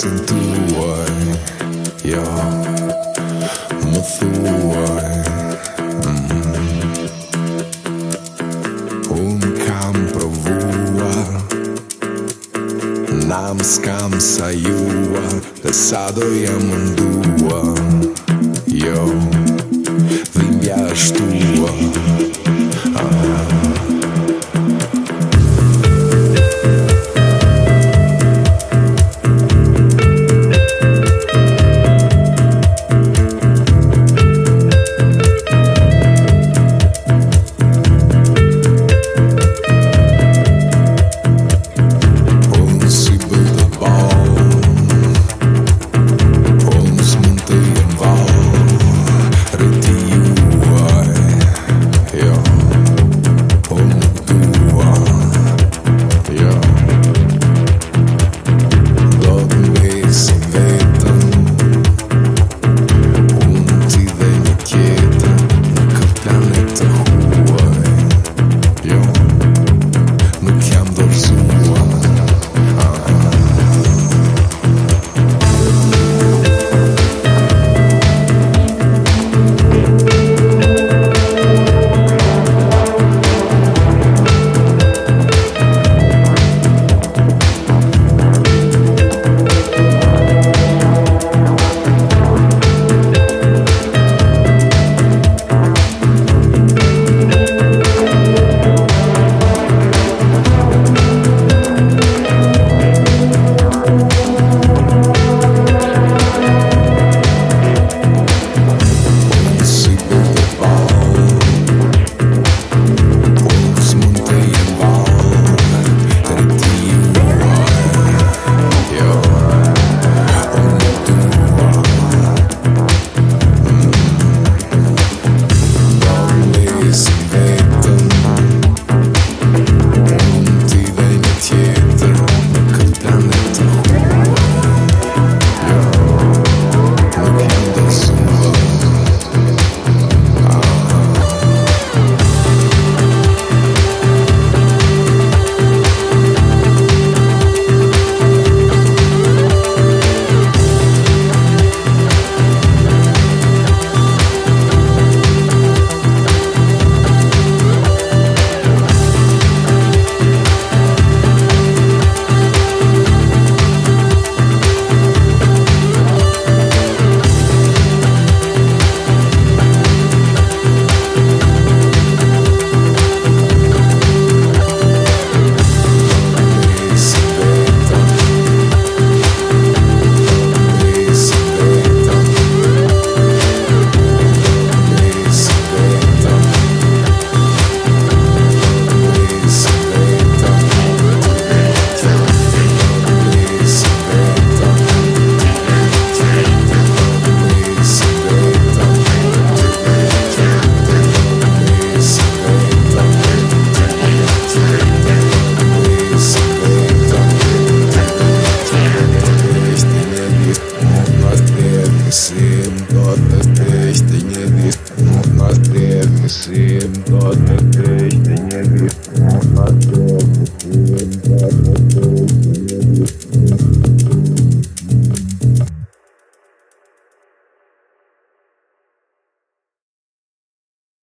مصدوع يا مطوع Unkam provuar N-am scam să iuar Lăsado i-am îndua Eu God.